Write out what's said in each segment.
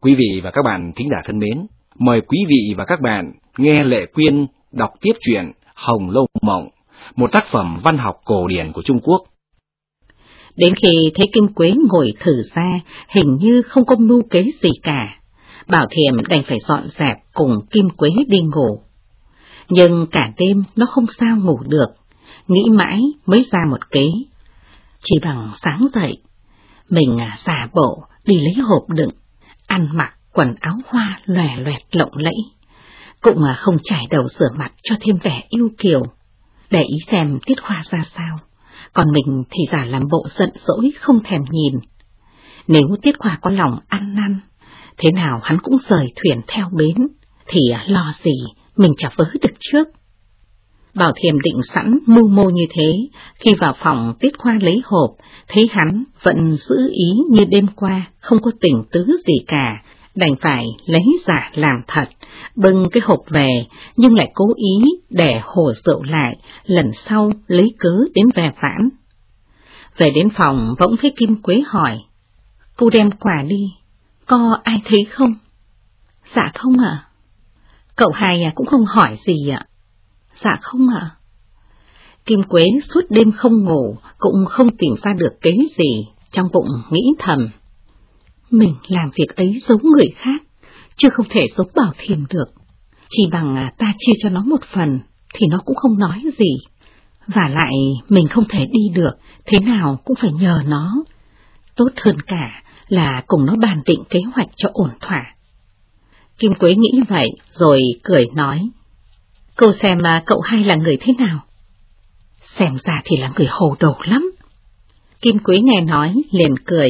Quý vị và các bạn thính giả thân mến, mời quý vị và các bạn nghe Lệ Quyên đọc tiếp truyện Hồng Lâu Mộng, một tác phẩm văn học cổ điển của Trung Quốc. Đến khi thấy Kim Quế ngồi thử ra, hình như không có mưu kế gì cả. Bảo Thiểm đành phải dọn dẹp cùng Kim Quế đi ngủ. Nhưng cả đêm nó không sao ngủ được, nghĩ mãi mới ra một kế. Chỉ bằng sáng dậy, mình xả giả bộ đi lấy hộp đựng, ăn mặc quần áo hoa lòe loẹt lộng lẫy, cũng mà không trải đầu rửa mặt cho thêm vẻ yêu kiều, để ý xem tiết hoa ra sao, còn mình thì giả làm bộ giận dỗi không thèm nhìn. Nếu tiết hoa có lòng ăn năn, thế nào hắn cũng rời thuyền theo bến, thì à, lo gì mình chả vớ được trước. Bảo Thiềm định sẵn mưu mô như thế, khi vào phòng Tiết Khoa lấy hộp, thấy hắn vẫn giữ ý như đêm qua, không có tình tứ gì cả, đành phải lấy giả làm thật, bưng cái hộp về, nhưng lại cố ý để hồ rượu lại, lần sau lấy cớ đến về vãn. Về đến phòng, bỗng thấy Kim Quế hỏi, cô đem quà đi, có ai thấy không? Dạ không ạ. Cậu hai cũng không hỏi gì ạ. Dạ không ạ. Kim Quế suốt đêm không ngủ, cũng không tìm ra được kế gì, trong bụng nghĩ thầm. Mình làm việc ấy giống người khác, chứ không thể giống bảo thiềm được. Chỉ bằng à, ta chia cho nó một phần, thì nó cũng không nói gì. Và lại mình không thể đi được, thế nào cũng phải nhờ nó. Tốt hơn cả là cùng nó bàn định kế hoạch cho ổn thỏa. Kim Quế nghĩ vậy, rồi cười nói. Cô xem mà cậu hai là người thế nào? Xem ra thì là người hồ đồ lắm. Kim Quế nghe nói, liền cười.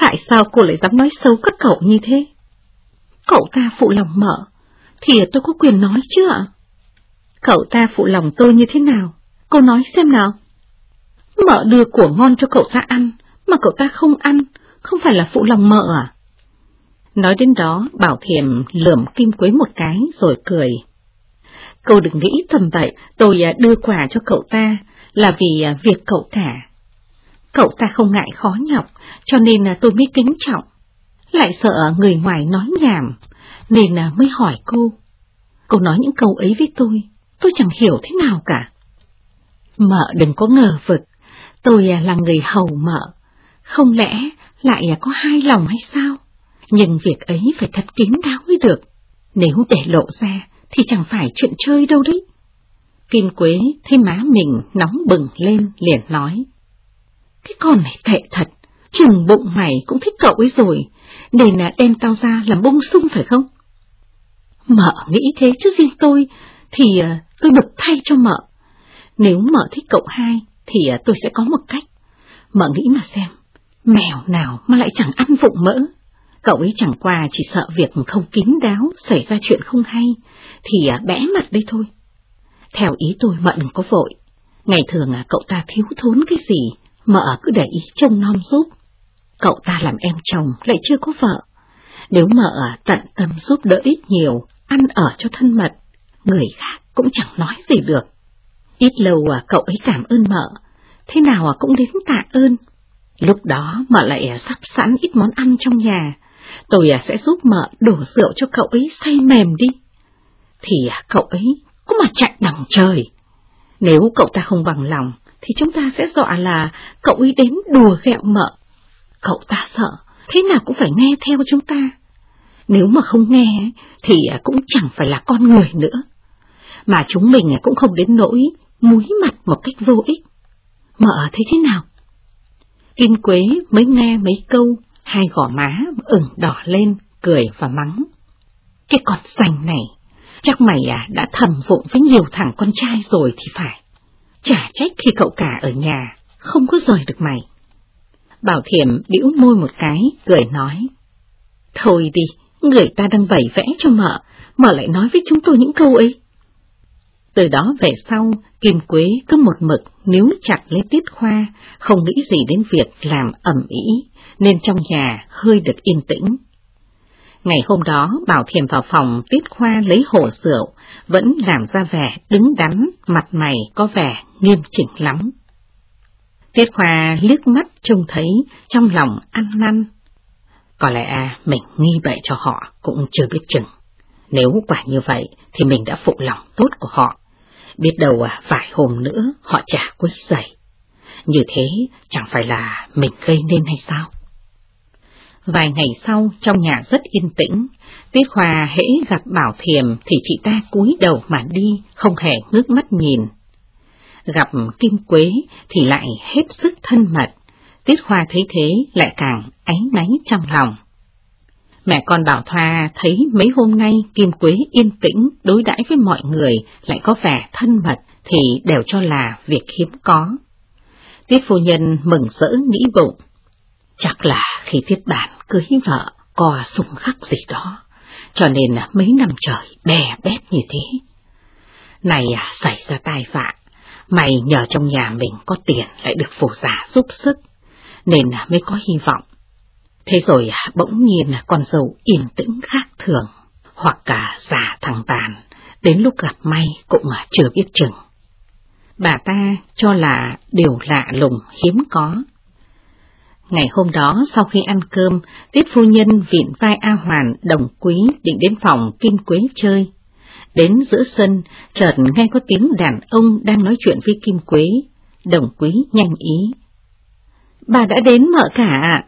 Tại sao cô lại dám nói xấu các cậu như thế? Cậu ta phụ lòng mợ, thì tôi có quyền nói chứ ạ? Cậu ta phụ lòng tôi như thế nào? Cô nói xem nào. Mợ đưa của ngon cho cậu ta ăn, mà cậu ta không ăn, không phải là phụ lòng mợ à? Nói đến đó, Bảo Thiểm lườm Kim Quế một cái rồi cười. Cô đừng nghĩ thầm vậy, tôi à, đưa quà cho cậu ta là vì à, việc cậu cả. Cậu ta không ngại khó nhọc, cho nên à, tôi mới kính trọng. Lại sợ người ngoài nói nhảm, nên mới hỏi cô. Cô nói những câu ấy với tôi, tôi chẳng hiểu thế nào cả. Mợ đừng có ngờ vực, tôi là người hầu mợ, không lẽ lại có hai lòng hay sao? Nhưng việc ấy phải thật kín đáo mới được, nếu để lộ ra thì chẳng phải chuyện chơi đâu đấy. Kim Quế thấy má mình nóng bừng lên liền nói. Cái con này tệ thật, chừng bụng mày cũng thích cậu ấy rồi, nên là đem tao ra làm bông sung phải không? Mợ nghĩ thế chứ riêng tôi, thì ờ, tôi bực thay cho mợ. Nếu mợ thích cậu hai, thì ờ, tôi sẽ có một cách. Mợ nghĩ mà xem, mèo nào mà lại chẳng ăn vụng mỡ. Cậu ấy chẳng qua chỉ sợ việc không kín đáo, xảy ra chuyện không hay, thì à, bẽ mặt đây thôi. Theo ý tôi mợ đừng có vội. Ngày thường à, cậu ta thiếu thốn cái gì, mợ cứ để ý trông non giúp. Cậu ta làm em chồng lại chưa có vợ. Nếu mợ tận tâm giúp đỡ ít nhiều, ăn ở cho thân mật, người khác cũng chẳng nói gì được. Ít lâu à, cậu ấy cảm ơn mợ, thế nào cũng đến tạ ơn. Lúc đó mợ lại sắp sẵn ít món ăn trong nhà, tôi à, sẽ giúp mợ đổ rượu cho cậu ấy say mềm đi. Thì à, cậu ấy cũng mà chạy đằng trời. Nếu cậu ta không bằng lòng, thì chúng ta sẽ dọa là cậu ấy đến đùa ghẹo mợ. Cậu ta sợ, thế nào cũng phải nghe theo chúng ta. Nếu mà không nghe, thì à, cũng chẳng phải là con người nữa. Mà chúng mình à, cũng không đến nỗi múi mặt một cách vô ích. Mợ thấy thế nào? Kim Quế mới nghe mấy câu hai gò má ửng đỏ lên, cười và mắng. Cái con xanh này, chắc mày à đã thầm vụng với nhiều thằng con trai rồi thì phải. Chả trách khi cậu cả ở nhà, không có rời được mày. Bảo Thiểm bĩu môi một cái, cười nói. Thôi đi, người ta đang bày vẽ cho mợ, mợ lại nói với chúng tôi những câu ấy. Từ đó về sau, Kim Quế cứ một mực níu chặt lấy tiết khoa, không nghĩ gì đến việc làm ẩm ý, nên trong nhà hơi được yên tĩnh. Ngày hôm đó Bảo Thiềm vào phòng Tiết Khoa lấy hổ rượu, vẫn làm ra vẻ đứng đắn, mặt mày có vẻ nghiêm chỉnh lắm. Tiết Khoa liếc mắt trông thấy trong lòng ăn năn. Có lẽ à, mình nghi bậy cho họ cũng chưa biết chừng. Nếu quả như vậy thì mình đã phụ lòng tốt của họ. Biết đâu à, vài hôm nữa họ trả quấy giày Như thế chẳng phải là mình gây nên hay sao? Vài ngày sau, trong nhà rất yên tĩnh, Tiết Hòa hễ gặp Bảo Thiềm thì chị ta cúi đầu mà đi, không hề ngước mắt nhìn. Gặp Kim Quế thì lại hết sức thân mật, Tiết Hòa thấy thế lại càng áy náy trong lòng. Mẹ con Bảo Thoa thấy mấy hôm nay Kim Quế yên tĩnh đối đãi với mọi người lại có vẻ thân mật thì đều cho là việc hiếm có. Tiết phu nhân mừng rỡ nghĩ bụng. Chắc là khi tiết bản cưới vợ có sung khắc gì đó, cho nên mấy năm trời bè bét như thế. Này à, xảy ra tai vạ, mày nhờ trong nhà mình có tiền lại được phổ giả giúp sức, nên mới có hy vọng. Thế rồi bỗng nhiên là con dâu yên tĩnh khác thường, hoặc cả già thằng tàn, đến lúc gặp may cũng mà chưa biết chừng. Bà ta cho là điều lạ lùng hiếm có, Ngày hôm đó sau khi ăn cơm, Tiết phu nhân vịn vai A Hoàn đồng quý định đến phòng Kim Quế chơi. Đến giữa sân, chợt nghe có tiếng đàn ông đang nói chuyện với Kim Quế. Đồng quý nhanh ý. Bà đã đến mợ cả ạ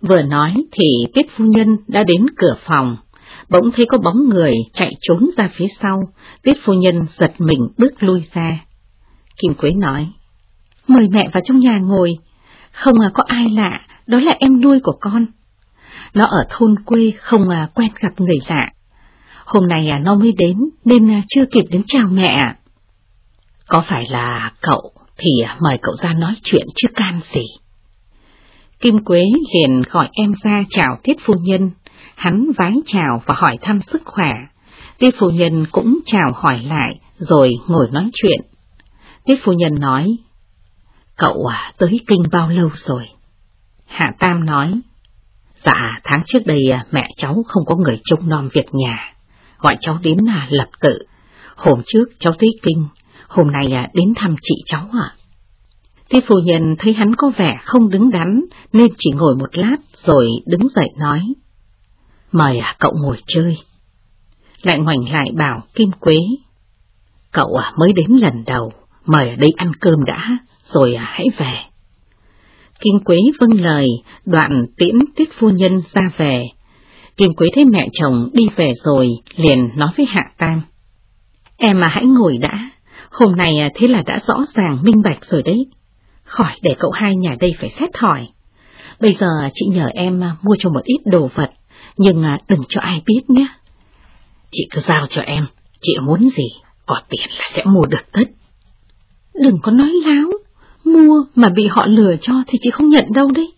Vừa nói thì Tiết phu nhân đã đến cửa phòng. Bỗng thấy có bóng người chạy trốn ra phía sau, Tiết phu nhân giật mình bước lui ra. Kim Quế nói, mời mẹ vào trong nhà ngồi, không à, có ai lạ, đó là em nuôi của con. Nó ở thôn quê không à, quen gặp người lạ. Hôm nay à, nó mới đến nên à, chưa kịp đến chào mẹ. À. Có phải là cậu thì à, mời cậu ra nói chuyện chứ can gì. Kim Quế liền gọi em ra chào Tiết Phu Nhân, hắn vái chào và hỏi thăm sức khỏe. Tiết Phu Nhân cũng chào hỏi lại rồi ngồi nói chuyện. Tiết Phu Nhân nói, Cậu à, tới kinh bao lâu rồi? Hạ Tam nói, Dạ, tháng trước đây à, mẹ cháu không có người trông nom việc nhà, gọi cháu đến là lập tự. Hôm trước cháu tới kinh, hôm nay à, đến thăm chị cháu ạ. À. Tiết phu nhân thấy hắn có vẻ không đứng đắn nên chỉ ngồi một lát rồi đứng dậy nói. Mời à, cậu ngồi chơi. Lại ngoảnh lại bảo Kim Quế. Cậu à, mới đến lần đầu, mời ở đây ăn cơm đã, rồi à, hãy về. Kim Quế vâng lời, đoạn tiễn tiết phu nhân ra về. Kim Quế thấy mẹ chồng đi về rồi, liền nói với Hạ Tam. Em mà hãy ngồi đã, hôm nay à, thế là đã rõ ràng minh bạch rồi đấy. Khỏi để cậu hai nhà đây phải xét hỏi. Bây giờ chị nhờ em à, mua cho một ít đồ vật, nhưng à, đừng cho ai biết nhé. Chị cứ giao cho em, chị muốn gì, có tiền là sẽ mua được tất. Đừng có nói láo, mua mà bị họ lừa cho thì chị không nhận đâu đấy.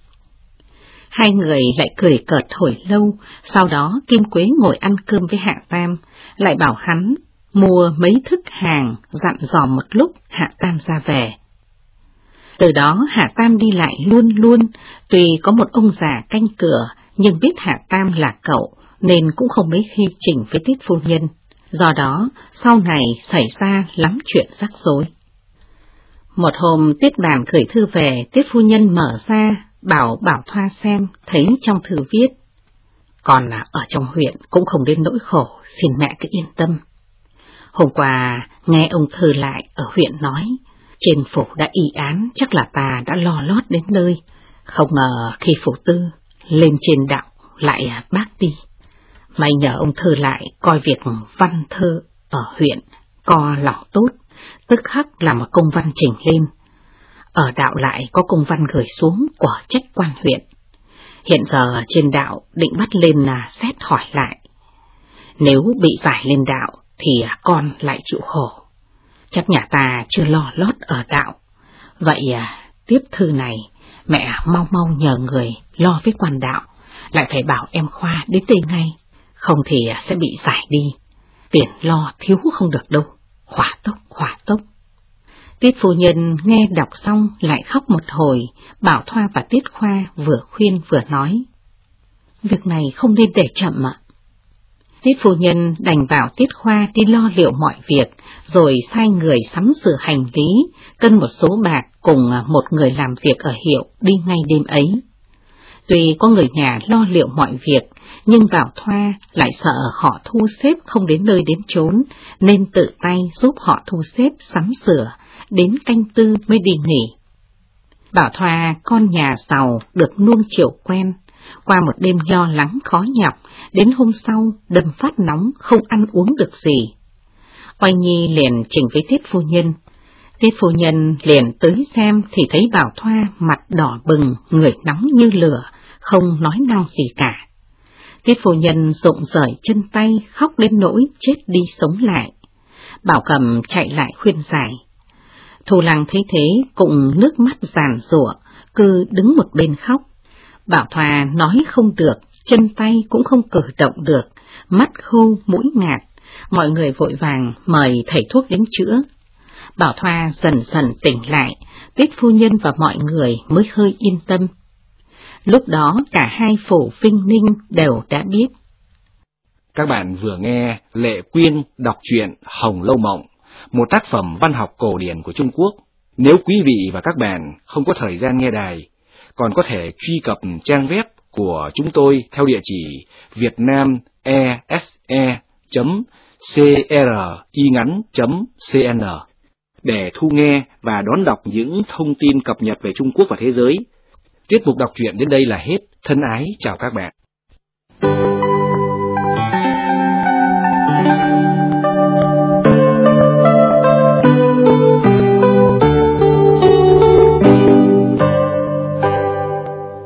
Hai người lại cười cợt hồi lâu, sau đó Kim Quế ngồi ăn cơm với Hạ Tam, lại bảo hắn mua mấy thức hàng, dặn dò một lúc Hạ Tam ra về. Từ đó Hạ Tam đi lại luôn luôn, tuy có một ông già canh cửa, nhưng biết Hạ Tam là cậu, nên cũng không mấy khi chỉnh với tiết phu nhân. Do đó, sau này xảy ra lắm chuyện rắc rối. Một hôm Tiết Bàn gửi thư về, Tiết Phu Nhân mở ra, bảo Bảo Thoa xem, thấy trong thư viết. Còn là ở trong huyện cũng không đến nỗi khổ, xin mẹ cứ yên tâm. Hôm qua, nghe ông Thư lại ở huyện nói, trên phủ đã y án, chắc là ta đã lo lót đến nơi. Không ngờ khi phủ tư, lên trên đạo, lại bác đi. May nhờ ông Thư lại coi việc văn thơ ở huyện, co lòng tốt, tức khắc làm một công văn chỉnh lên. Ở đạo lại có công văn gửi xuống của trách quan huyện. Hiện giờ trên đạo định bắt lên là xét hỏi lại. Nếu bị giải lên đạo thì con lại chịu khổ. Chắc nhà ta chưa lo lót ở đạo. Vậy à, tiếp thư này mẹ mau mau nhờ người lo với quan đạo, lại phải bảo em Khoa đến đây ngay, không thì à, sẽ bị giải đi. Tiền lo thiếu không được đâu, hỏa tốc, hỏa tốc. Tiết phu nhân nghe đọc xong lại khóc một hồi, Bảo Thoa và Tiết Khoa vừa khuyên vừa nói. Việc này không nên để chậm ạ. Tiết phu nhân đành bảo Tiết Khoa đi lo liệu mọi việc, rồi sai người sắm sửa hành lý, cân một số bạc cùng một người làm việc ở hiệu đi ngay đêm ấy. Tuy có người nhà lo liệu mọi việc, nhưng Bảo Thoa lại sợ họ thu xếp không đến nơi đến chốn, nên tự tay giúp họ thu xếp sắm sửa, đến canh tư mới đi nghỉ. Bảo Thoa con nhà giàu được nuông chiều quen, qua một đêm lo lắng khó nhọc, đến hôm sau đâm phát nóng không ăn uống được gì. Oanh Nhi liền trình với Tiết Phu Nhân. Tiết Phu Nhân liền tới xem thì thấy Bảo Thoa mặt đỏ bừng, người nóng như lửa, không nói năng gì cả. Tiết Phu Nhân rụng rời chân tay, khóc đến nỗi chết đi sống lại. Bảo Cầm chạy lại khuyên giải. Thù làng thấy thế cũng nước mắt giàn rủa, cứ đứng một bên khóc. Bảo Thoa nói không được, chân tay cũng không cử động được, mắt khô mũi ngạt, mọi người vội vàng mời thầy thuốc đến chữa. Bảo Thoa dần dần tỉnh lại, Tiết Phu Nhân và mọi người mới hơi yên tâm. Lúc đó cả hai phủ Vinh Ninh đều đã biết. Các bạn vừa nghe Lệ Quyên đọc truyện Hồng Lâu Mộng, một tác phẩm văn học cổ điển của Trung Quốc. Nếu quý vị và các bạn không có thời gian nghe đài, còn có thể truy cập trang web của chúng tôi theo địa chỉ vietnamese.cringắn.cn e để thu nghe và đón đọc những thông tin cập nhật về Trung Quốc và thế giới. Tiết mục đọc truyện đến đây là hết. Thân ái chào các bạn.